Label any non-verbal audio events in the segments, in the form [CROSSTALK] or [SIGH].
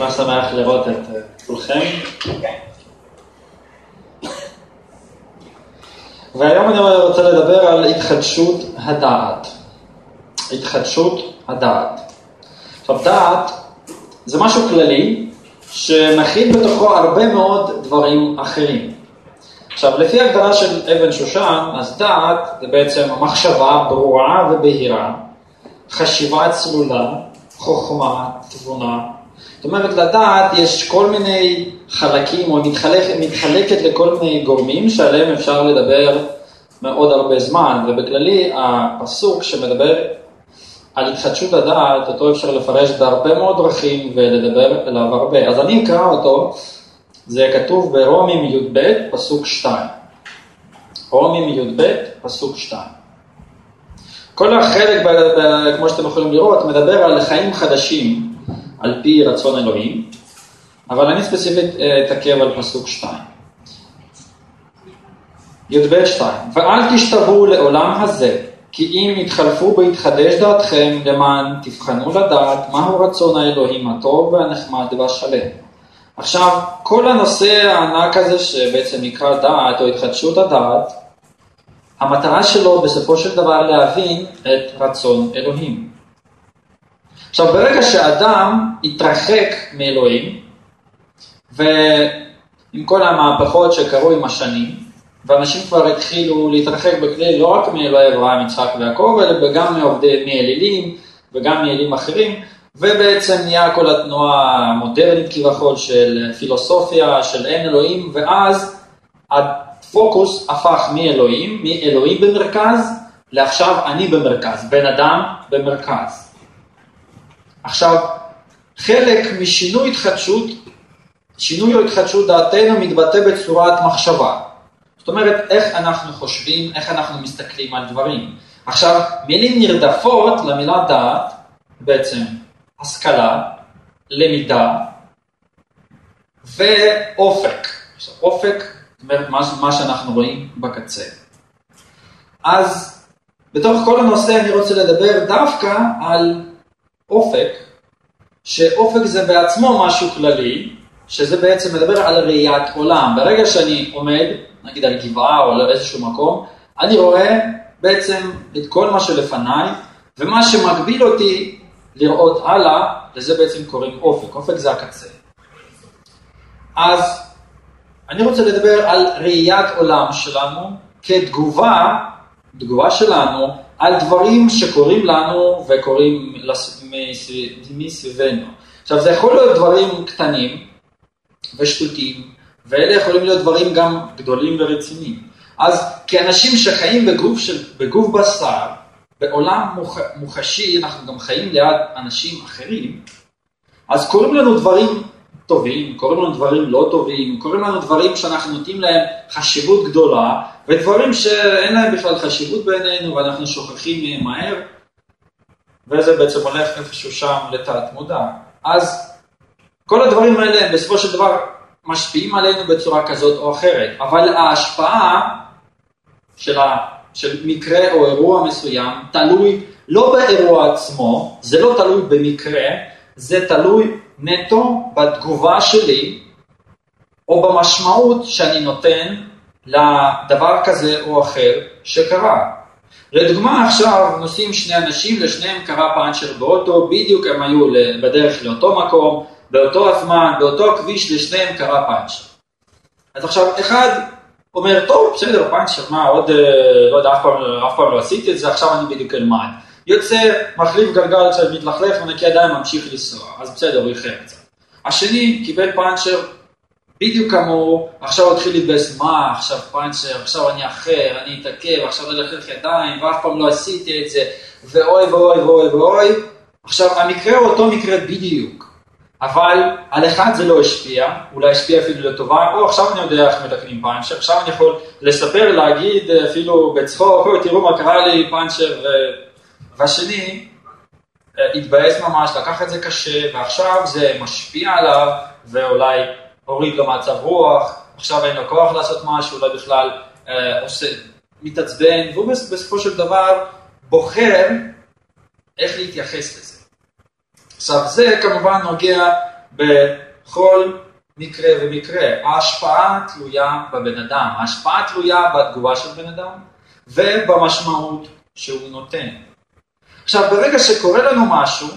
ממש שמח לראות את אה, כולכם. והיום אני רוצה לדבר על התחדשות הדעת. התחדשות הדעת. עכשיו, דעת זה משהו כללי שמכיל בתוכו הרבה מאוד דברים אחרים. עכשיו, לפי הגדרה של אבן שושן, אז דעת זה בעצם מחשבה ברורה ובהירה, חשיבה צלולה, חוכמה, תבונה. זאת אומרת, לדעת יש כל מיני חלקים, או מתחלק, מתחלקת לכל מיני גורמים שעליהם אפשר לדבר מאוד הרבה זמן, ובכללי הפסוק שמדבר על התחדשות הדעת, אותו אפשר לפרש בהרבה מאוד דרכים ולדבר עליו הרבה. אז אני אקרא אותו, זה כתוב ברומים י"ב, פסוק 2. רומים י"ב, פסוק 2. כל החלק, כמו שאתם יכולים לראות, מדבר על חיים חדשים על פי רצון אלוהים, אבל אני ספציפית אה, אתעכב על פסוק 2. י"ב 2, ואל תשתוו לעולם הזה, כי אם יתחלפו בהתחדש דעתכם, למען תבחנו לדעת מהו רצון האלוהים הטוב והנחמד והשלם. עכשיו, כל הנושא הענק הזה שבעצם נקרא דעת או התחדשות הדעת, המטרה שלו בסופו של דבר להבין את רצון אלוהים. עכשיו, ברגע שאדם התרחק מאלוהים, ועם כל המהפכות שקרו עם השנים, ואנשים כבר התחילו להתרחק בכלי לא רק מאלוהי אברהם, יצחק ויעקב, אלא גם מעובדי, מאלילים וגם מאלים אחרים, ובעצם נהיה כל התנועה המודרנית כביכול של פילוסופיה, של אין אלוהים, ואז הפוקוס הפך מאלוהים, מאלוהים במרכז, לעכשיו אני במרכז, בן אדם במרכז. עכשיו, חלק משינוי התחדשות, שינוי או התחדשות דעתנו מתבטא בצורת מחשבה. זאת אומרת, איך אנחנו חושבים, איך אנחנו מסתכלים על דברים. עכשיו, מילים נרדפות למילה דעת, בעצם השכלה, למידה ואופק. עכשיו, אופק, זאת אומרת, מה, מה שאנחנו רואים בקצה. אז בתוך כל הנושא אני רוצה לדבר דווקא על אופק, שאופק זה בעצמו משהו כללי, שזה בעצם מדבר על ראיית עולם. ברגע שאני עומד, נגיד על גבעה או על איזשהו מקום, אני רואה בעצם את כל מה שלפניי, ומה שמגביל אותי לראות הלאה, לזה בעצם קוראים אופק, אופק זה הקצה. אז אני רוצה לדבר על ראיית עולם שלנו כתגובה, תגובה שלנו, על דברים שקורים לנו וקורים מסביבנו. עכשיו זה יכול להיות דברים קטנים ושטותיים, ואלה יכולים להיות דברים גם גדולים ורציניים. אז כאנשים שחיים בגוף, של, בגוף בשר, בעולם מוח, מוחשי, אנחנו גם חיים ליד אנשים אחרים, אז קורים לנו דברים טובים, קורים לנו דברים לא טובים, קורים לנו דברים שאנחנו נותנים להם חשיבות גדולה, ודברים שאין להם בכלל חשיבות בעינינו ואנחנו שוכחים מהם מהר, וזה בעצם הולך איפשהו שם לתת מודע. אז כל הדברים האלה בסופו של דבר משפיעים עלינו בצורה כזאת או אחרת, אבל ההשפעה של, ה, של מקרה או אירוע מסוים תלוי לא באירוע עצמו, זה לא תלוי במקרה, זה תלוי נטו בתגובה שלי או במשמעות שאני נותן לדבר כזה או אחר שקרה. לדוגמה עכשיו נוסעים שני אנשים, לשניהם קרה פאנצ'ר באוטו, בדיוק הם היו בדרך לאותו מקום, באותו הזמן, באותו כביש, לשניהם קרה פאנצ'ר. אז עכשיו, אחד אומר, טוב, בסדר, פאנצ'ר, מה, עוד, אה, לא יודע, אף פעם, אף פעם לא עשיתי את זה, עכשיו אני בדיוק אלמד. יוצא, מחליף גלגל קצת, מתלכלך, ונקי ידיים, ממשיך לנסוע, אז בסדר, הוא איחר קצת. השני קיבל פאנצ'ר בדיוק כמוהו, עכשיו התחיל להתבאס, מה, עכשיו פאנצ'ר, עכשיו אני אחר, אני אתעכב, עכשיו ללכלך ידיים, ואף פעם לא עשיתי את זה, ואוי ואוי ואוי ואוי. עכשיו, המקרה הוא אותו מקרה בדיוק. אבל על אחד זה לא השפיע, אולי השפיע אפילו לטובה, או עכשיו אני יודע איך מתקנים פאנצ'ר, עכשיו אני יכול לספר, להגיד אפילו בצחוק, תראו מה קרה לי פאנצ'ר, והשני אה, התבאס ממש, לקח את זה קשה, ועכשיו זה משפיע עליו, ואולי הוריד לו מצב רוח, עכשיו אין לו כוח לעשות משהו, אולי בכלל אה, עושה, מתעצבן, והוא בסופו של דבר בוחר איך להתייחס לזה. עכשיו זה כמובן נוגע בכל מקרה ומקרה. ההשפעה תלויה בבן אדם, ההשפעה תלויה בתגובה של בן אדם ובמשמעות שהוא נותן. עכשיו, ברגע שקורה לנו משהו,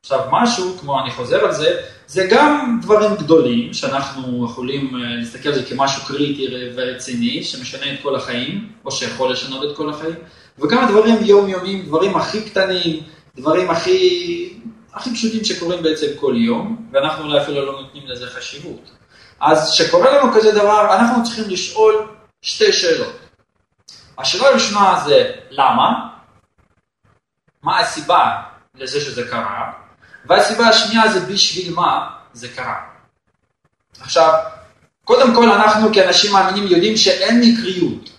עכשיו משהו, כמו אני חוזר על זה, זה גם דברים גדולים שאנחנו יכולים אה, להסתכל על זה כמשהו קריטי ורציני, שמשנה את כל החיים, או שיכול לשנות את כל החיים, וגם דברים יומיומיים, דברים הכי קטנים, דברים הכי, הכי פשוטים שקורים בעצם כל יום, ואנחנו אולי אפילו לא נותנים לזה חשיבות. אז כשקורה לנו כזה דבר, אנחנו צריכים לשאול שתי שאלות. השאלה הראשונה זה למה, מה הסיבה לזה שזה קרה, והסיבה השנייה זה בשביל מה זה קרה. עכשיו, קודם כל אנחנו כאנשים מאמינים יודעים שאין מקריות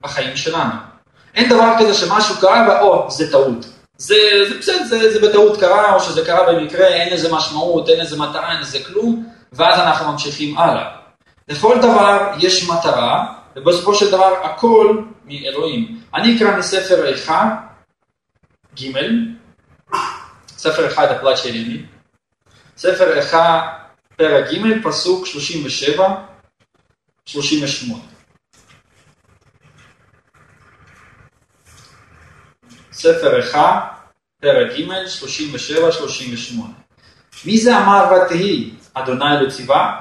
בחיים שלנו. אין דבר כזה שמשהו קרה ואו, זה טעות. זה, זה בסדר, זה, זה בטעות קרה, או שזה קרה במקרה, אין לזה משמעות, אין לזה מטרה, אין לזה כלום, ואז אנחנו ממשיכים הלאה. לכל דבר יש מטרה, ובסופו של דבר הכל מאלוהים. אני אקרא מספר איכה, ג', ספר אחד הפלט של ימי, ספר איכה, פרק ג', פסוק 37, 38. ספר איכה, פרק ג', 37-38. מי זה אמר ותהי, אדוני ציווה?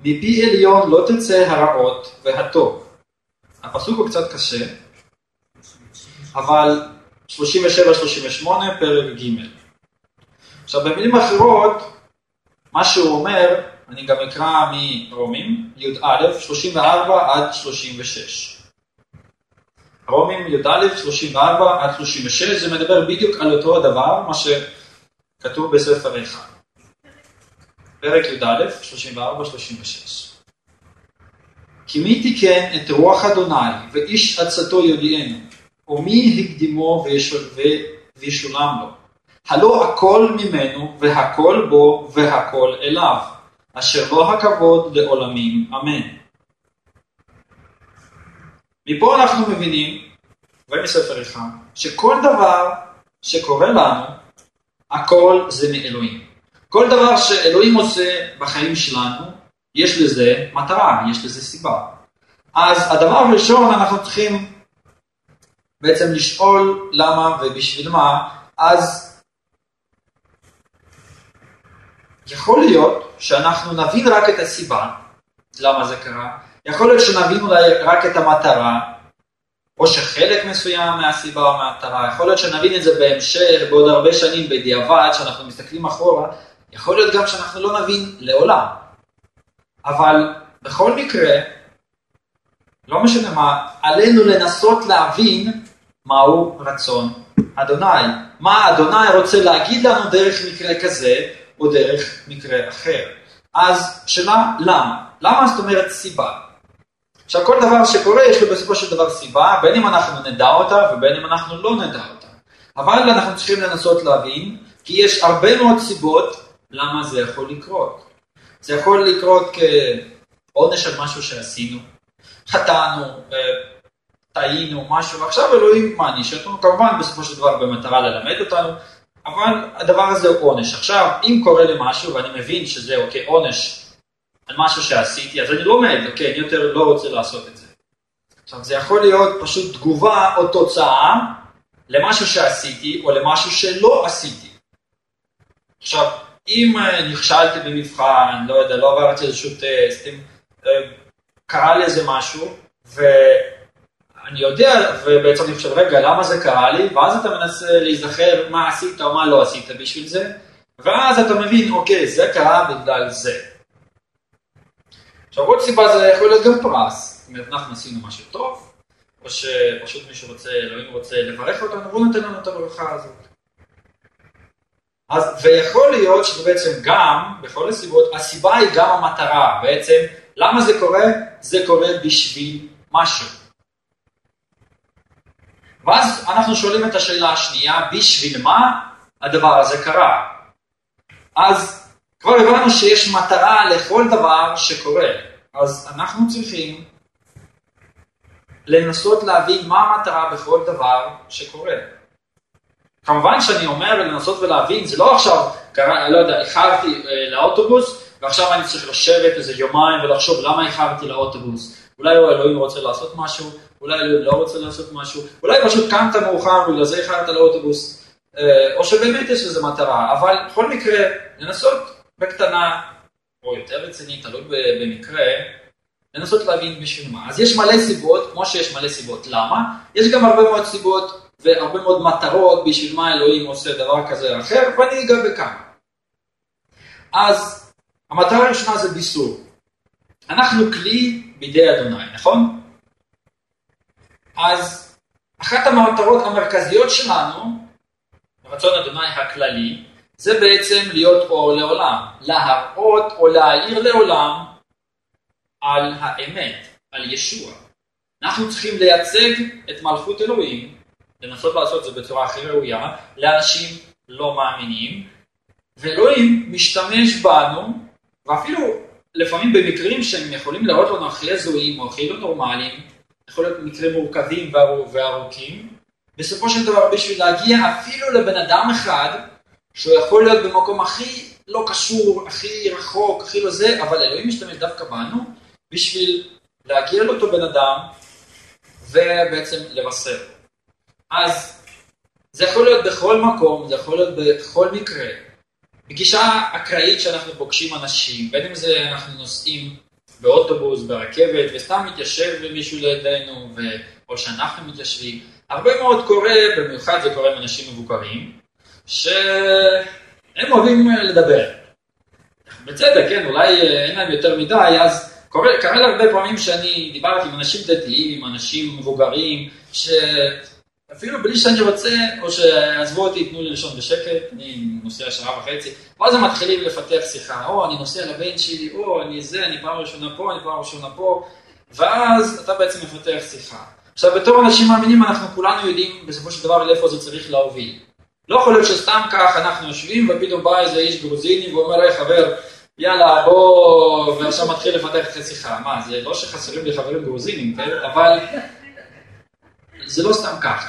מפי עליון לא תצא הרעות והטוב. הפסוק הוא קצת קשה, אבל 37-38 פרק ג'. עכשיו במילים אחרות, מה שהוא אומר, אני גם אקרא מרומים, י"א, 34 עד 36. רומים י"א, 34 עד 36, זה מדבר בדיוק על אותו הדבר, מה שכתוב בספר איכה. פרק י"א, 34-36. כי מי תיקן את רוח אדוני ואיש עצתו יודיענו, ומי הקדימו וישולם לו. הלא הכל ממנו והכל בו והכל אליו, אשר לו הכבוד לעולמים אמן. מפה אנחנו מבינים, ומספר איכה, שכל דבר שקורה לנו, הכל זה מאלוהים. כל דבר שאלוהים עושה בחיים שלנו, יש לזה מטרה, יש לזה סיבה. אז הדבר הראשון אנחנו צריכים בעצם לשאול למה ובשביל מה, אז יכול להיות שאנחנו נבין רק את הסיבה, למה זה קרה, יכול להיות שנבין אולי רק את המטרה, או שחלק מסוים מהסיבה או מהמטרה, יכול להיות שנבין את זה בהמשך, בעוד הרבה שנים בדיעבד, שאנחנו מסתכלים אחורה, יכול להיות גם שאנחנו לא נבין לעולם. אבל בכל מקרה, לא משנה מה, עלינו לנסות להבין מהו רצון אדוני. מה אדוני רוצה להגיד לנו דרך מקרה כזה, או דרך מקרה אחר. אז שאלה למה? למה זאת אומרת סיבה? עכשיו כל דבר שקורה יש לו בסופו של דבר סיבה, בין אם אנחנו נדע אותה ובין אם אנחנו לא נדע אותה. אבל אנחנו צריכים לנסות להבין, כי יש הרבה מאוד סיבות למה זה יכול לקרות. זה יכול לקרות כעונש על משהו שעשינו, חטאנו, אה, טעינו, משהו, ועכשיו אלוהים מעניש אותנו, כמובן בסופו של דבר במטרה ללמד אותנו, אבל הדבר הזה הוא עונש. עכשיו, אם קורה לי משהו ואני מבין שזה אוקיי, עונש על משהו שעשיתי, אז אני לומד, אוקיי, אני יותר לא רוצה לעשות את זה. עכשיו, זה יכול להיות פשוט תגובה או תוצאה למשהו שעשיתי או למשהו שלא עשיתי. עכשיו, אם אה, נכשלתי במבחן, לא יודע, לא עברתי איזשהו טסט, אם אה, קרה לי איזה משהו, ו... אני יודע, ובעצם אני חושב, רגע, למה זה קרה לי? ואז אתה מנסה להיזכר מה עשית או מה לא עשית בשביל זה, ואז אתה מבין, אוקיי, זה קרה בגלל זה. עכשיו עוד סיבה זה יכול להיות גם פרס, זאת אומרת, אנחנו עשינו משהו טוב, או שפשוט מישהו רוצה, אלוהים רוצה לברך אותנו, והוא נותן לנו את הברכה הזאת. אז ויכול להיות שזה בעצם גם, בכל הסיבות, הסיבה היא גם המטרה, בעצם, למה זה קורה? זה קורה בשביל משהו. ואז אנחנו שואלים את השאלה השנייה, בשביל מה הדבר הזה קרה? אז כבר הבנו שיש מטרה לכל דבר שקורה, אז אנחנו צריכים לנסות להבין מה המטרה בכל דבר שקורה. כמובן שאני אומר לנסות ולהבין, זה לא עכשיו קרה, לא יודע, איחרתי אה, לאוטובוס, ועכשיו אני צריך לשבת איזה יומיים ולחשוב למה איחרתי לאוטובוס. אולי אלוהים רוצה לעשות משהו, אולי לא רוצה לעשות משהו, אולי פשוט קמת מאוחר, בגלל זה איחרת לאוטובוס, אה, או שבאמת יש לזה מטרה, אבל בכל מקרה, לנסות בקטנה, או יותר רצינית, תלוי במקרה, לנסות להבין בשביל מה. אז יש מלא סיבות, כמו שיש מלא סיבות למה, יש גם הרבה מאוד סיבות והרבה מאוד מטרות בשביל מה אלוהים עושה דבר כזה או אחר, ואני אגע בכמה. אז המטרה הראשונה זה ביסור. אנחנו כלי בידי אדוני, נכון? אז אחת המטרות המרכזיות שלנו, רצון אדוני הכללי, זה בעצם להיות אור לעולם, להראות או להעיר לעולם על האמת, על ישוע. אנחנו צריכים לייצג את מלכות אלוהים, לנסות לעשות את זה בצורה הכי ראויה, לאנשים לא מאמינים, ואלוהים משתמש בנו, ואפילו לפעמים במקרים שהם יכולים להראות לנו הכי הזויים או הכי לא נורמליים, יכול להיות מקרים מורכבים וארוכים, בסופו של דבר בשביל להגיע אפילו לבן אדם אחד, שהוא יכול להיות במקום הכי לא קשור, הכי רחוק, הכי לא זה, אבל אלוהים משתמש דווקא בנו, בשביל להגיע לאותו בן אדם ובעצם לבשר. אז זה יכול להיות בכל מקום, זה יכול להיות בכל מקרה. בגישה אקראית שאנחנו פוגשים אנשים, בין אם זה אנחנו נוסעים באוטובוס, ברכבת, וסתם מתיישב מישהו לידינו, ו... או שאנחנו מתיישבים. הרבה מאוד קורה, במיוחד זה קורה עם אנשים מבוקרים, שהם אוהבים לדבר. בצדק, כן, אולי אין להם יותר מדי, אז קורה, קרה לי הרבה פעמים שאני דיברתי עם אנשים דתיים, עם אנשים מבוגרים, שאפילו בלי שאני רוצה, או שעזבו אותי, תנו לי לישון בשקט, אני נוסע שעה וחצי, ואז הם מתחילים לפתח שיחה, או אני נוסע לבן שלי, או אני זה, אני פעם ראשונה פה, אני פעם ראשונה פה, ואז אתה בעצם מפתח שיחה. עכשיו, בתור אנשים מאמינים, אנחנו כולנו יודעים בסופו של דבר לאיפה זה צריך להוביל. לא יכול להיות שסתם כך אנחנו יושבים, ופתאום בא איזה איש גרוזיני ואומר, היי חבר, יאללה, בוא, ועכשיו מתחיל לפתח את השיחה. מה, זה לא שחסרים לי חברים גרוזינים, כן? אבל זה לא סתם ככה.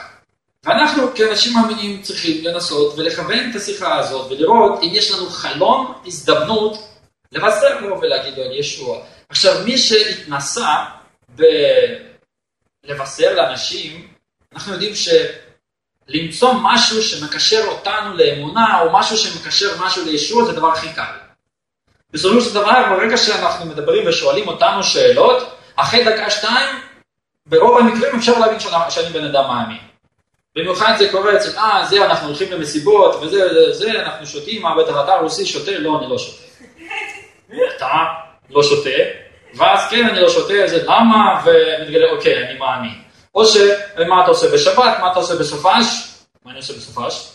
ואנחנו כאנשים מאמינים צריכים לנסות ולכוון את השיחה הזאת ולראות אם יש לנו חלום, הזדמנות, לבשר לו ולהגיד לו על ישוע. עכשיו, מי שהתנסה בלבשר לאנשים, אנחנו יודעים שלמצוא משהו שמקשר אותנו לאמונה, או משהו שמקשר משהו לישוע, זה הדבר הכי קל. בסופו של דבר, ברגע שאנחנו מדברים ושואלים אותנו שאלות, אחרי דקה שתיים, ברוב המקרים אפשר להבין שאני בן אדם מאמין. במיוחד זה קורה אצל, אה, זה, אנחנו הולכים למסיבות, וזה, זה, זה, אנחנו שותים, מה, בטח אתה רוסי שותה? לא, אני לא שותה. [LAUGHS] אתה לא שותה, ואז כן, אני לא שותה, זה למה, ומתגלה, אוקיי, אני מאמין. או ש, מה אתה עושה בשבת, מה אתה עושה בסופש? מה אני עושה בסופש?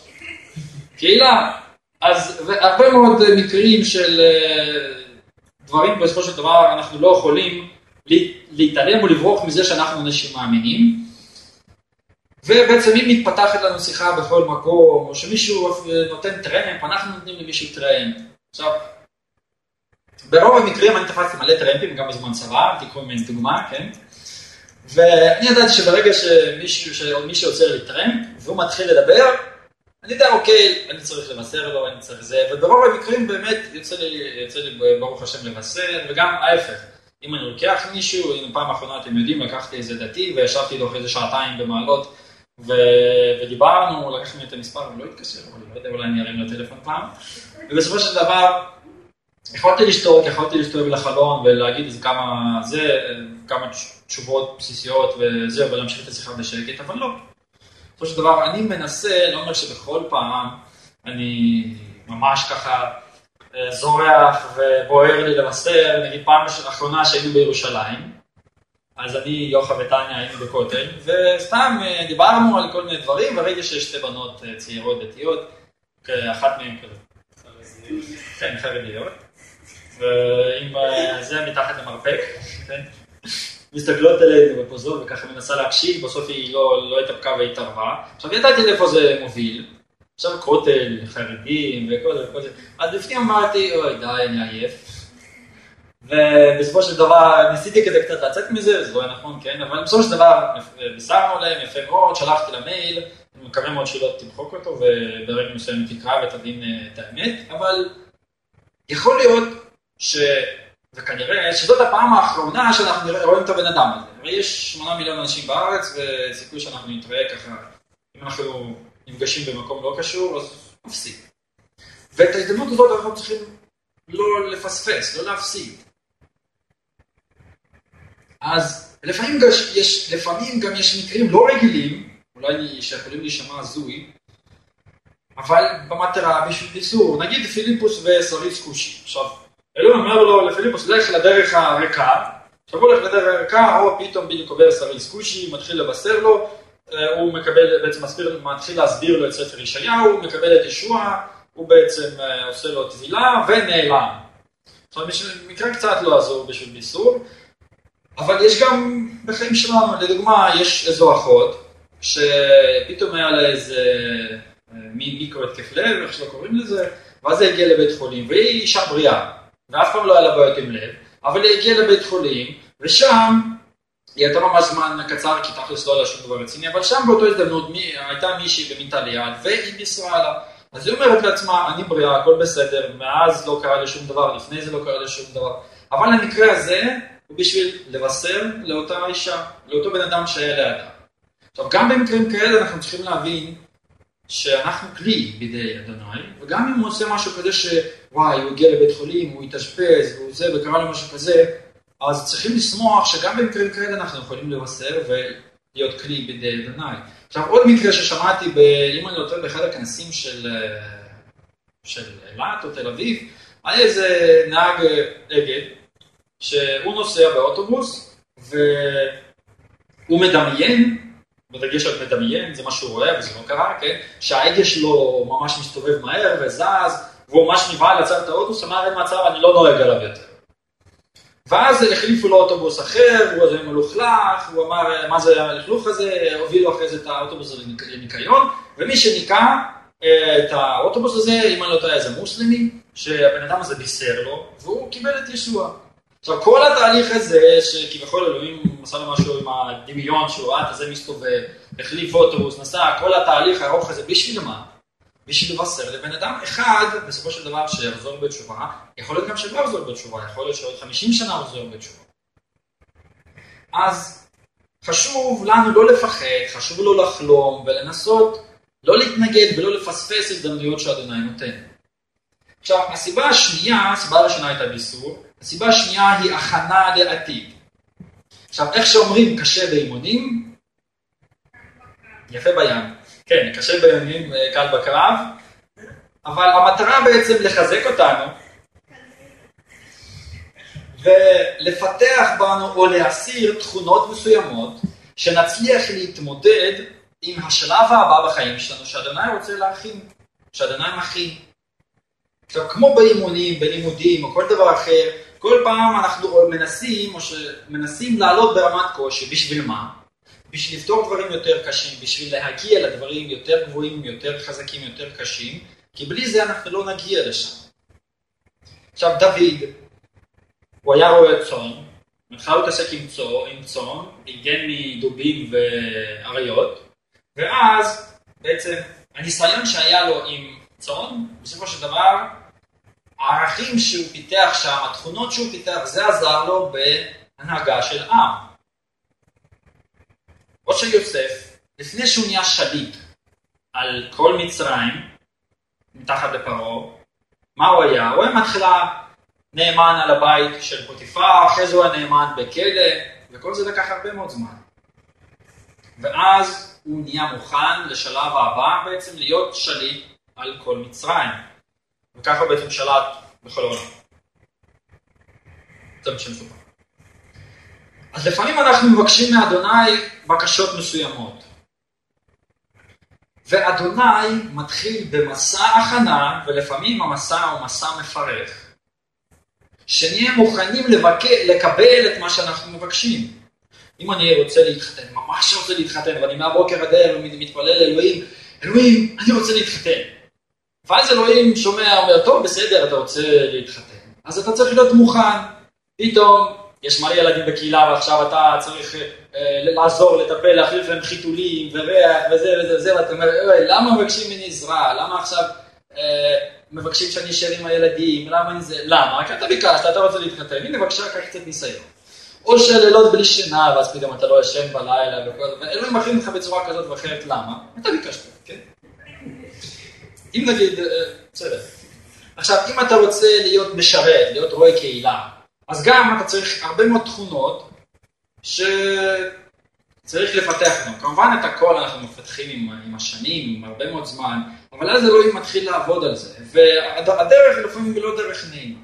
קהילה, אז הרבה מאוד מקרים של אה, דברים בסופו של דבר אנחנו לא יכולים להתעלם או לברוח מזה שאנחנו אנשים מאמינים. ובעצם אם מתפתחת לנו שיחה בכל מקום, או שמישהו נותן טרמפ, אנחנו נותנים למישהו טרמפ. עכשיו, ברוב המקרים אני תפסתי מלא טרמפים, גם בזמן צבא, תיקחו ממני דוגמה, כן? ואני ידעתי שברגע שמישהו, מישהו עוצר לי טרמפ, והוא מתחיל לדבר, אני יודע, אוקיי, אני צריך לבשר לו, אני צריך זה, וברוב המקרים באמת יוצא לי, יוצא לי ברוך השם לבשר, וגם ההפך. אם אני לוקח מישהו, אם פעם אחרונה אתם יודעים, לקחתי איזה דתי וישבתי לו איזה שעתיים במעלות ו... ודיברנו, לקח לי את המספר ולא התקשר, אבל לא יודע, אולי אני ארים לו טלפון פעם. ובסופו של דבר, יכולתי לשתוק, יכולתי להסתובב לחלון ולהגיד איזה כמה, זה, כמה תשובות בסיסיות וזהו, ולהמשיך את השיחה בשקט, אבל לא. בסופו של דבר אני מנסה, לא אומר שבכל פעם אני ממש ככה זורח ובוער לי לבשר, נגיד פעם אחרונה שהיינו בירושלים, אז אני, יוחה וטניה היינו בכותל, וסתם אה, דיברנו על כל מיני דברים, וראיתי שיש שתי בנות אה, צעירות דתיות, אחת מהן כזה, כן, חרדיות, ועם זה מתחת למרפק, כן? מסתכלות עלינו בפוזור וככה מנסה להקשיב, בסוף היא לא, לא התאפקה והתערבה. עכשיו ידעתי לאיפה זה מוביל, עכשיו כותל, חרדים וכל זה וכל זה, אז בפנים אמרתי, אוי די, אני עייף. ובסופו של דבר ניסיתי כזה קצת לצאת מזה, זה לא היה נכון, כן, אבל בסופו של דבר בישרנו להם יפה מאוד, שלחתי למייל, אני מקווה מאוד שלא תמחוק אותו וברגע מסוים תקרא ותבין אה, את האמת, אבל יכול להיות ש... וכנראה שזאת הפעם האחרונה שאנחנו רואים את הבן אדם הזה. הרי יש שמונה מיליון אנשים בארץ וסיכוי שאנחנו נתראה ככה, אם אנחנו נפגשים במקום לא קשור, אז נפסיק. ואת ההזדמנות הזאת אנחנו צריכים לא לפספס, לא להפסיד. אז לפעמים, יש, לפעמים גם יש מקרים לא רגילים, אולי שיכולים להישמע הזוי, אבל במטרה בשביל ניסור, נגיד פיליפוס וסריס כושי. עכשיו, אלוהים אומר לו לפיליפוס, לך לדרך הריקה, עכשיו הוא הולך לדרך הריקה, או פתאום בדיוק עובר סריס כושי, מתחיל לבשר לו, הוא מקבל, בעצם מסביר, מתחיל להסביר לו את ספר ישעיהו, הוא מקבל את ישוע, הוא בעצם אה, עושה לו טבילה ונעלם. זאת אומרת, מקרה קצת לא עזור בשביל ביסור, אבל יש גם בחיים שלנו, לדוגמה, יש איזו אחות, שפתאום היה לה איזה אה, מין מיקרו התקף לב, איך שלא קוראים לזה, ואז היא הגיעה לבית חולים, והיא אישה בריאה, ואף פעם לא היה לה בעיות עם לב, אבל היא הגיעה לבית חולים, ושם היא הייתה ממש זמן קצר, כי תכלס לא היה שום דבר רציני, אבל שם באותו הזדמנות מי, הייתה מישהי במיטה ליד, והיא בישרה לה. אז היא אומרת לעצמה, אני בריאה, הכל בסדר, מאז לא קרה לי שום דבר, לפני זה לא קרה לי שום דבר. אבל המקרה הזה הוא בשביל לבשר לאותה אישה, לאותו בן אדם שהיה לידה. עכשיו, גם במקרים כאלה אנחנו צריכים להבין שאנחנו כלי בידי אדוני, וגם אם הוא עושה משהו כזה שוואי, הוא הגיע לבית חולים, הוא התאשפז, והוא זה, וקרה לו משהו כזה, אז צריכים לשמוח שגם במקרים כאלה אנחנו יכולים לבשר ולהיות כלי בידי אדוני. עכשיו עוד מקרה ששמעתי, אם אני לא טועה, באחד הכנסים של, של אילת או תל אביב, היה איזה נהג אגד, שהוא נוסע באוטובוס, והוא מדמיין, בדגש על מדמיין, זה מה שהוא רואה וזה לא קרה, כן? שההגה שלו ממש מסתובב מהר וזז, והוא ממש נבהל לצד את האוטובוס, אמר אין מצב, אני לא נוהג עליו יותר. ואז החליפו לו אוטובוס אחר, הוא היה מלוכלך, הוא אמר מה זה הלכלוך הזה, הובילו אחרי זה את האוטובוס הזה לניקיון, ומי שניקה אה, את האוטובוס הזה, אם אני לא טועה איזה מוסלמי, שהבן אדם הזה בישר לו, והוא קיבל את ישוע. עכשיו כל התהליך הזה, שכביכול אלוהים עשה לו משהו עם הדמיון שהוא ראה את זה מסתובב, החליף אוטובוס, נסע, כל התהליך הארוך הזה, בשביל מה? בשביל לבשר לבן אדם אחד, בסופו של דבר, שיחזור בתשובה, יכול להיות גם שלא יחזור בתשובה, יכול להיות שעוד 50 שנה הוא יחזור בתשובה. אז חשוב לנו לא לפחד, חשוב לא לחלום ולנסות לא להתנגד ולא לפספס הזדמנויות שאדוני נותן. עכשיו, הסיבה השנייה, הסיבה הראשונה הייתה ביסור, הסיבה השנייה היא הכנה לעתיד. עכשיו, איך שאומרים קשה באימונים, יפה בים. כן, קשה בימים, אה, קל בקרב, אבל המטרה בעצם לחזק אותנו ולפתח בנו או להסיר תכונות מסוימות שנצליח להתמודד עם השלב הבא בחיים שלנו שאדוני רוצה להכין, שאדוני מכין. עכשיו, כמו באימונים, בלימודים או כל דבר אחר, כל פעם אנחנו מנסים, או שמנסים לעלות ברמת קושי, בשביל מה? בשביל לפתור דברים יותר קשים, בשביל להגיע לדברים יותר גבוהים, יותר חזקים, יותר קשים, כי בלי זה אנחנו לא נגיע לשם. עכשיו דוד, הוא היה רועה צאן, התחל להתעסק עם עם צאן, הגן מדובים ואריות, ואז בעצם הניסיון שהיה לו עם צאן, בסופו של דבר הערכים שהוא פיתח שם, התכונות שהוא פיתח, זה עזר לו בהנהגה של עם. משה יוסף, לפני שהוא נהיה שליט על כל מצרים, מתחת לפרעה, מה הוא היה? הוא היה מתחילה נאמן על הבית של פוטיפר, אחרי זה הוא היה נאמן בכלא, וכל זה לקח הרבה מאוד זמן. ואז הוא נהיה מוכן לשלב הבא בעצם להיות שליט על כל מצרים. וככה בעצם שלט בכל העולם. זה מה שמסופר. אז לפעמים אנחנו מבקשים מאדוני בקשות מסוימות. ואדוני מתחיל במסע הכנה, ולפעמים המסע הוא מסע מפרך, שנהיה מוכנים לבק... לקבל את מה שאנחנו מבקשים. אם אני רוצה להתחתן, ממש רוצה להתחתן, ואני מהבוקר עד הערב מתפלל לאלוהים, אלוהים, אני רוצה להתחתן. ואז אלוהים שומע, אומר, טוב, בסדר, אתה רוצה להתחתן. אז אתה צריך להיות מוכן. פתאום יש מלא ילדים בקהילה ועכשיו אתה צריך אה, לעזור, לטפל, להחליף להם חיתולים וריח וזה וזה וזה, ואתה אומר, אוי, למה מבקשים ממני עזרה? למה עכשיו אה, מבקשים שאני אשאר עם הילדים? למה אני זה? למה? כי אתה ביקשת, אתה רוצה להתחתן, הנה בבקשה, קח קצת ניסיון. או שלילות בלי שינה, ואז פתאום אתה לא ישן בלילה, וכל, ואלוהים מכין אותך בצורה כזאת ואחרת, למה? אתה ביקשת, כן? אם נגיד, אה, בסדר. עכשיו, אם אתה רוצה להיות משרת, להיות רואה קהילה, אז גם אתה צריך הרבה מאוד תכונות שצריך לפתח אותן. כמובן את הכל אנחנו מפתחים עם, עם השנים, עם הרבה מאוד זמן, אבל אז אלוהים מתחיל לעבוד על זה, והדרך לפעמים היא לא דרך נעימה.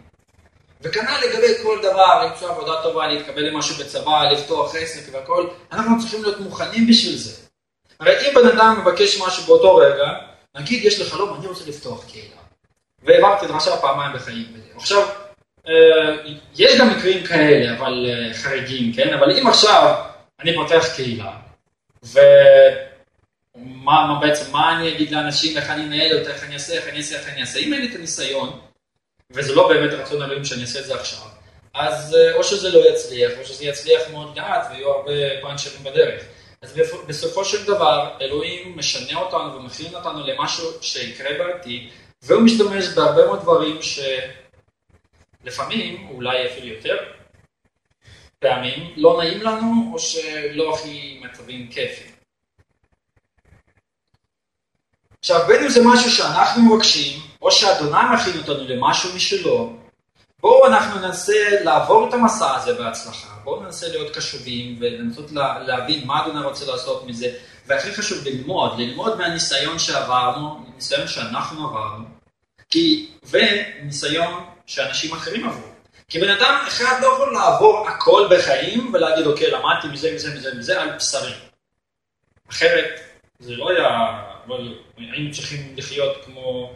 וכנ"ל לגבי כל דבר, למצוא עבודה טובה, להתקבל למשהו בצבא, לפתוח עסק והכל, אנחנו צריכים להיות מוכנים בשביל זה. הרי אם בן אדם מבקש משהו באותו רגע, נגיד יש לך חלום, אני רוצה לפתוח קהילה. והעברתי דרשה פעמיים בחיים. עכשיו, יש גם מקרים כאלה, אבל אה, חריגים, כן? אבל אם עכשיו אני פותח קהילה, ומה מה בעצם, מה אני אגיד לאנשים, איך אני אנהל אותה, איך אני אעשה, איך אני אעשה, איך אני אעשה, אם אין לי את הניסיון, וזה לא באמת רצון אלוהים שאני אעשה את זה עכשיו, אז אה, או שזה לא יצליח, או שזה יצליח מאוד לאט ויהיו הרבה פאנצ'רים בדרך. אז בסופו של דבר, אלוהים משנה אותנו ומכין אותנו למשהו שיקרה בעתיד, והוא משתמש בהרבה מאוד דברים שלפעמים, אולי אפילו יותר פעמים, לא נעים לנו, או שלא הכי מצבים כיפים. עכשיו, בין אם זה משהו שאנחנו מבקשים, או שאדוני מכין אותנו למשהו משלו, בואו אנחנו ננסה לעבור את המסע הזה בהצלחה, בואו ננסה להיות קשובים ולנסות להבין מה אדוני רוצה לעשות מזה, והכי חשוב ללמוד, ללמוד מהניסיון שעברנו, ניסיון שאנחנו עברנו, כי, וניסיון שאנשים אחרים עברו. כי בן אדם אחד לא יכול לעבור הכל בחיים ולהגיד, אוקיי, למדתי מזה, מזה, מזה, מזה על בשרי. אחרת, זה לא היה, לא, היינו צריכים לחיות כמו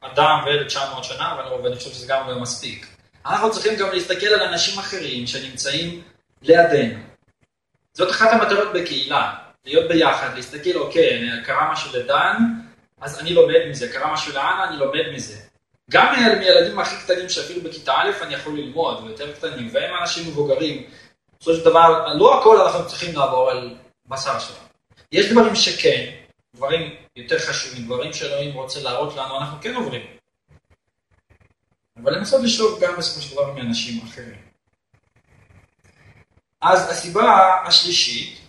אדם ו-1900 שנה, ואני חושב שזה גם לא מספיק. אנחנו צריכים גם להסתכל על אנשים אחרים שנמצאים לידינו. זאת אחת המטרות בקהילה, להיות ביחד, להסתכל, אוקיי, קרה משהו לדן, אז אני לומד מזה, קרה משהו לאנה, אני לומד מזה. גם מילדים הכי קטנים שאפילו בכיתה א' אני יכול ללמוד, ויותר קטנים, והם אנשים מבוגרים. בסופו של דבר, לא הכל אנחנו צריכים לעבור על בשר שלנו. יש דברים שכן, דברים יותר חשובים, דברים שאלוהים רוצה להראות לנו, אנחנו כן עוברים. אבל לנסות לשאול גם בסופו של דבר מאנשים אחרים. אז הסיבה השלישית,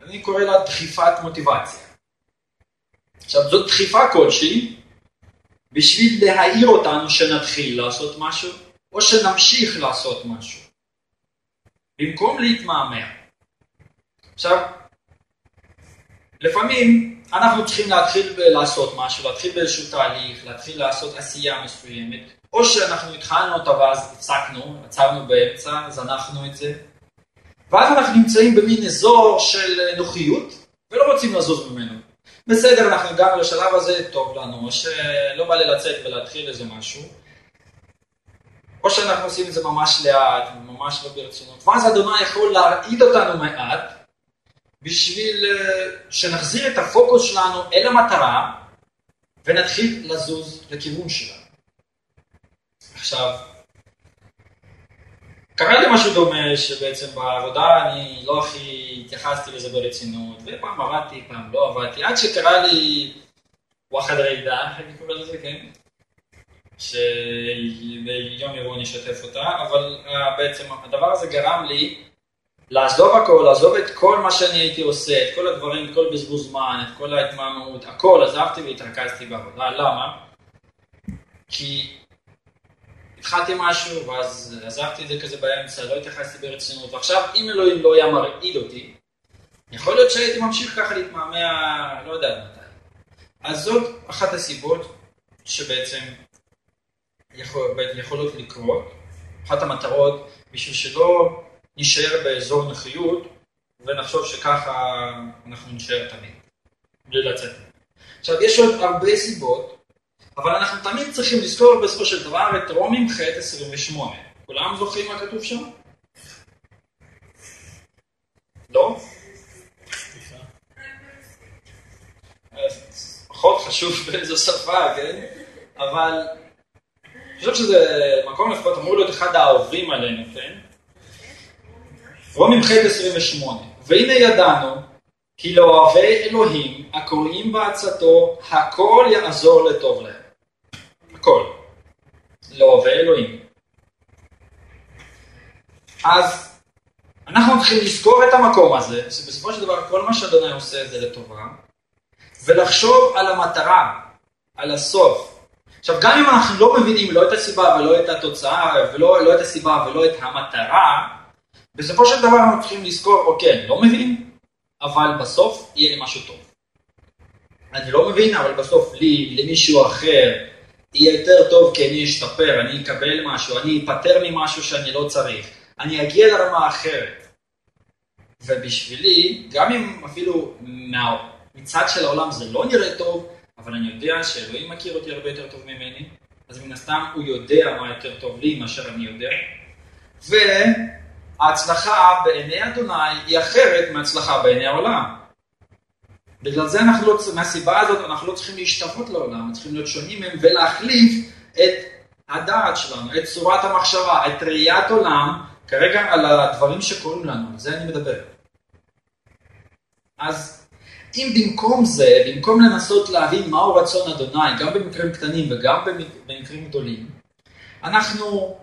אני קורא לה דחיפת מוטיבציה. עכשיו זאת דחיפה כלשהי בשביל להעיר אותנו שנתחיל לעשות משהו, או שנמשיך לעשות משהו, במקום להתמהמה. עכשיו, לפעמים אנחנו צריכים להתחיל לעשות משהו, להתחיל באיזשהו תהליך, להתחיל לעשות עשייה מסוימת, או שאנחנו התחלנו אותה ואז הפסקנו, עצרנו באמצע, זנחנו את זה, ואז אנחנו נמצאים במין אזור של נוחיות, ולא רוצים לזוז ממנו. בסדר, אנחנו הגענו לשלב הזה, טוב לנו, או שלא בא לי לצאת ולהתחיל איזה משהו, או שאנחנו עושים את זה ממש לאט, ממש לא ברצינות, ואז אדוני יכול להרעיד אותנו מעט, בשביל אה, שנחזיר את הפוקוס שלנו אל המטרה, ונתחיל לזוז לכיוון שלנו. עכשיו, קרה לי משהו דומה שבעצם בעבודה אני לא הכי התייחסתי לזה ברצינות, ופעם עבדתי, פעם לא עבדתי, עד שקרה לי וואחד רעידה, אני קורא לזה, כן? שביום יבוא אני אשתף אותה, אבל uh, בעצם הדבר הזה גרם לי לעזוב הכל, לעזוב את כל מה שאני הייתי עושה, את כל הדברים, את כל בזבוז זמן, את כל ההתמהמהות, הכל עזבתי והתרכזתי בעבודה, למה? כי התחלתי משהו, ואז עזבתי את זה כזה באמצע, לא התייחסתי ברצינות, ועכשיו אם אלוהים לא היה מרעיד אותי, יכול להיות שהייתי ממשיך ככה להתמהמה, לא יודע מתי. אז זאת אחת הסיבות שבעצם יכול, יכולות לקרות, אחת המטרות, בשביל שלא נשאר באזור נוחיות ונחשוב שככה אנחנו נשאר תמיד, בלי לצאת. עכשיו, יש עוד הרבה סיבות אבל אנחנו תמיד צריכים לזכור בסופו של דבר את רומים ח' 28. כולם זוכרים מה כתוב שם? לא? פחות חשוב באיזו שפה, כן? אבל אני חושב שזה מקום לפחות אמור להיות אחד האהובים עלינו, כן? רומים ח' 28, והנה ידענו כי לאוהבי אלוהים הקוראים בעצתו הכל יעזור לטוב להם. הכל. לאוהבי אלוהים. אז אנחנו צריכים לזכור את המקום הזה, שבסופו של דבר כל מה שאדוני עושה זה לטובה, ולחשוב על המטרה, על הסוף. עכשיו גם אם אנחנו לא מבינים לא את הסיבה ולא את התוצאה, ולא לא את הסיבה ולא את המטרה, בסופו של דבר אנחנו צריכים לזכור, אוקיי, אני לא מבין, אבל בסוף יהיה לי משהו טוב. אני לא מבין, אבל בסוף לי, למישהו אחר, יהיה יותר טוב כי אני אשתפר, אני אקבל משהו, אני אפטר ממשהו שאני לא צריך, אני אגיע לרמה אחרת. ובשבילי, גם אם אפילו מצד של העולם זה לא נראה טוב, אבל אני יודע שאלוהים מכיר אותי הרבה יותר טוב ממני, אז מן הסתם הוא יודע מה יותר טוב לי מאשר אני יודע. וההצלחה בעיני אדוני היא אחרת מהצלחה בעיני העולם. בגלל זה אנחנו לא, מהסיבה הזאת אנחנו לא צריכים להשתוות לעולם, צריכים להיות שונים מהם ולהחליף את הדעת שלנו, את צורת המחשבה, את ראיית עולם, כרגע על הדברים שקורים לנו, על זה אני מדבר. אז אם במקום זה, במקום לנסות להבין מהו רצון אדוני, גם במקרים קטנים וגם במקרים גדולים, אנחנו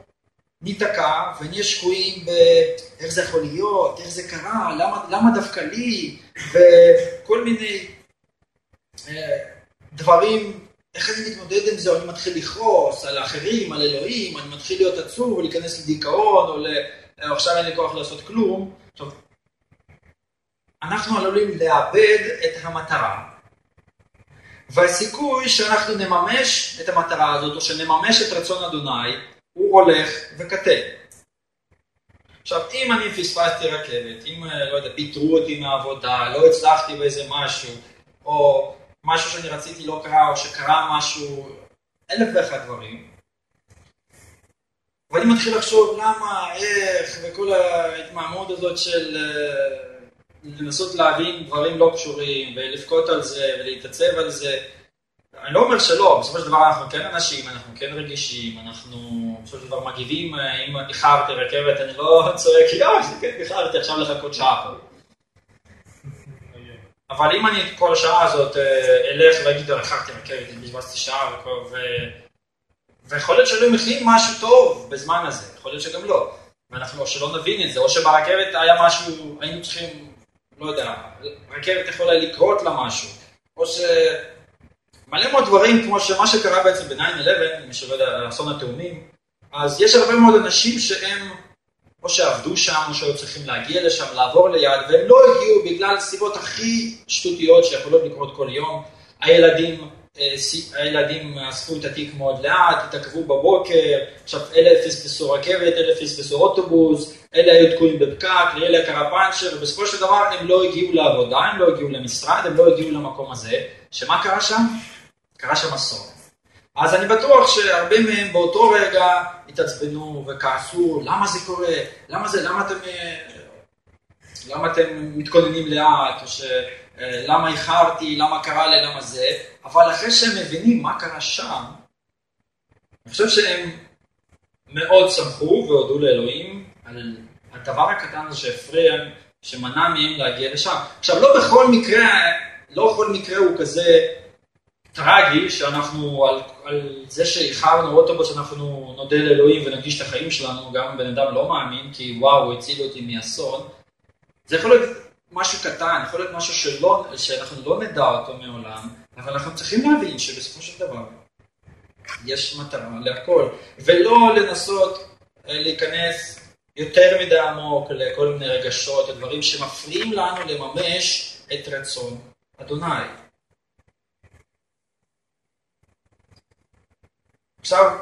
ניתקע ונהיה שקועים באיך זה יכול להיות, איך זה קרה, למה, למה דווקא לי, וכל מיני אה, דברים, איך אני מתמודד עם זה, אני מתחיל לכעוס על האחרים, על אלוהים, אני מתחיל להיות עצוב ולהיכנס לדיכאון, או ל... עכשיו אין לי כוח לעשות כלום. עכשיו, אנחנו עלולים לאבד את המטרה, והסיכוי שאנחנו נממש את המטרה הזאת, או שנממש את רצון אדוני, הוא הולך וקטן. עכשיו, אם אני פספסתי רכבת, אם, אה, לא יודע, פיטרו אותי מהעבודה, לא הצלחתי באיזה משהו, או משהו שאני רציתי לא קרה, או שקרה משהו, אלף ואחד דברים, ואני מתחיל לחשוב למה, איך, וכל ההתמהמות הזאת של אה, לנסות להבין דברים לא קשורים, ולבכות על זה, ולהתעצב על זה. אני לא אומר שלא, בסופו של דבר אנחנו כן אנשים, אנחנו כן רגישים, אנחנו בסופו של דבר מגיבים, אה, אם איחרתי רכבת, אני לא [LAUGHS] צועק, יואו, כן איחרתי, עכשיו לחכות שעה פה. אבל אם אני כל השעה הזאת אה, אלך ואגיד, איחרתי רכבת, אני בזבזתי שעה, ויכול להיות שלא מכין משהו טוב בזמן הזה, יכול להיות שגם לא. ואנחנו, שלא נבין את זה, או שברכבת היה משהו, היינו צריכים לא יודע, רכבת יכולה לקרות לה משהו, או ש... מלא מאוד דברים, כמו שמה שקרה בעצם ב-9-11, מי שלא יודע, אסון התאומים, אז יש הרבה מאוד אנשים שהם, או שעבדו שם, או שהיו צריכים להגיע לשם, לעבור ליד, והם לא הגיעו בגלל סיבות הכי שטותיות שיכולות לקרות כל יום. הילדים אה, הילדים אספו את התיק מאוד לאט, התעכבו בבוקר, עכשיו אלה פספסו רכבת, אלה פספסו אוטובוס, אלה היו תקועים בפקק, לאלה קרה פאנצ'ר, ובסופו של דבר הם לא הגיעו לעבודה, הם לא הגיעו למשרד, הם לא הגיעו למקום הזה, שמה קרה שם? קרה שם אסון. אז אני בטוח שהרבה מהם באותו רגע התעצבנו וכעסו, למה זה קורה, למה זה, למה אתם, אה, למה אתם מתכוננים לאט, או ש... אה, איחרתי, למה קרה לי, למה זה, אבל אחרי שהם מבינים מה קרה שם, אני חושב שהם מאוד שמחו והודו לאלוהים על הדבר הקטן הזה שהפריע, שמנע מהם להגיע לשם. עכשיו, לא בכל מקרה, לא בכל מקרה הוא כזה טרגי, שאנחנו, על, על זה שאיחרנו אוטובוס, אנחנו נודה לאלוהים ונקדיש את החיים שלנו, גם בן אדם לא מאמין, כי וואו, הוא הציל אותי מאסון. זה יכול להיות משהו קטן, יכול להיות משהו שלא, שאנחנו לא נדע אותו מעולם, אבל אנחנו צריכים להבין שבסופו של דבר יש מטרה להכל, ולא לנסות אה, להיכנס יותר מדי עמוק לכל מיני רגשות, דברים שמפריעים לנו לממש את רצון אדוני. עכשיו,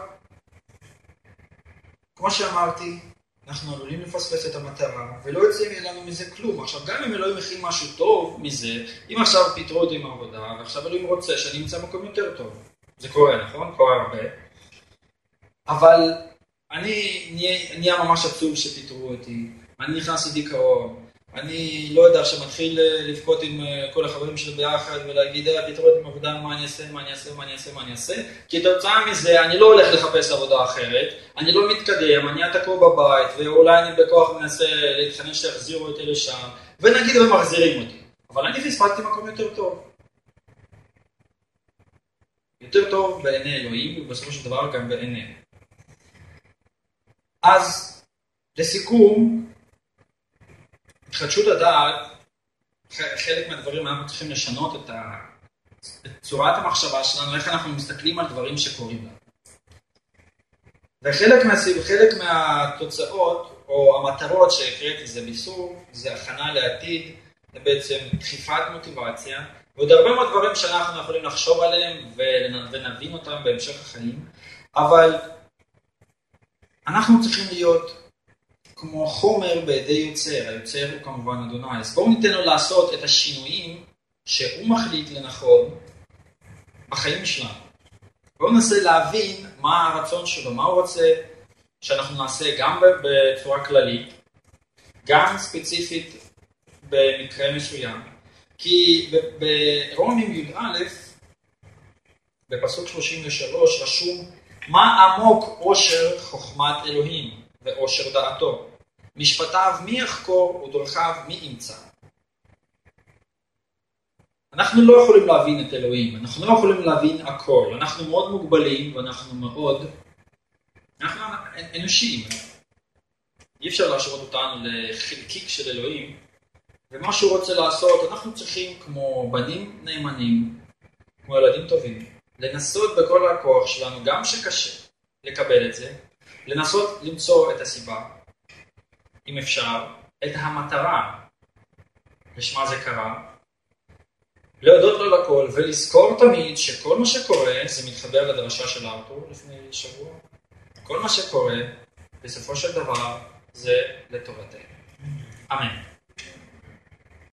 כמו שאמרתי, אנחנו עלולים לפספס את המטרה, ולא יוצא לנו מזה כלום. עכשיו, גם אם אלוהים מכין משהו טוב מזה, אם עכשיו פיטרו אותי מהעבודה, ועכשיו אלוהים רוצה שאני אמצא מקום יותר טוב. זה קורה, נכון? קורה הרבה. אבל אני נהיה ממש עצוב שפיטרו אותי, אני נכנס לדיכאון, אני לא יודע, שמתחיל אה, לבכות עם אה, כל החברים שלי ביחד ולהגיד, אה, פתרונות עם עבודה, מה אני אעשה, מה אני אעשה, מה אני אעשה, מה אני אעשה. כתוצאה מזה, אני לא הולך לחפש עבודה אחרת, אני לא מתקדם, אני תקוע בבית, ואולי אני בכוח מנסה להתחנן שיחזירו אותי לשם, ונגיד הם מחזירים אותי. אבל אני פספקתי מקום יותר טוב. יותר טוב בעיני אלוהים, ובסופו של דבר גם בעינינו. אז לסיכום, התחדשות הדעת, חלק מהדברים אנחנו צריכים לשנות את, ה, את צורת המחשבה שלנו, איך אנחנו מסתכלים על דברים שקורים לנו. וחלק מהסיב, מהתוצאות או המטרות שהקראתי זה מיסור, זה הכנה לעתיד, זה בעצם דחיפת מוטיבציה, ועוד הרבה מאוד דברים שאנחנו יכולים לחשוב עליהם ונבין אותם בהמשך החיים, אבל אנחנו צריכים להיות כמו חומר בידי יוצר, היוצר הוא כמובן אדוני. אז בואו ניתן לו לעשות את השינויים שהוא מחליט לנכון בחיים שלנו. בואו ננסה להבין מה הרצון שלו, מה הוא רוצה שאנחנו נעשה גם בצורה כללית, גם ספציפית במקרה מסוים. כי ברומים י"א, בפסוק 33, רשום מה עמוק עושר חוכמת אלוהים ועושר דעתו. משפטיו מי יחקור ודרכיו מי ימצא. אנחנו לא יכולים להבין את אלוהים, אנחנו לא יכולים להבין הכל, אנחנו מאוד מוגבלים ואנחנו מאוד, אנחנו אנושיים, אי אפשר להשוות אותנו לחלקיק של אלוהים, ומה שהוא רוצה לעשות, אנחנו צריכים כמו בנים נאמנים, כמו ילדים טובים, לנסות בכל הכוח שלנו, גם שקשה לקבל את זה, לנסות למצוא את הסיבה, אם אפשר, את המטרה לשמה זה קרה, להודות לו לכל ולזכור תמיד שכל מה שקורה, זה מתחבר לדרשה של ארתור לפני שבוע, כל מה שקורה בסופו של דבר זה לטובתנו. אמן.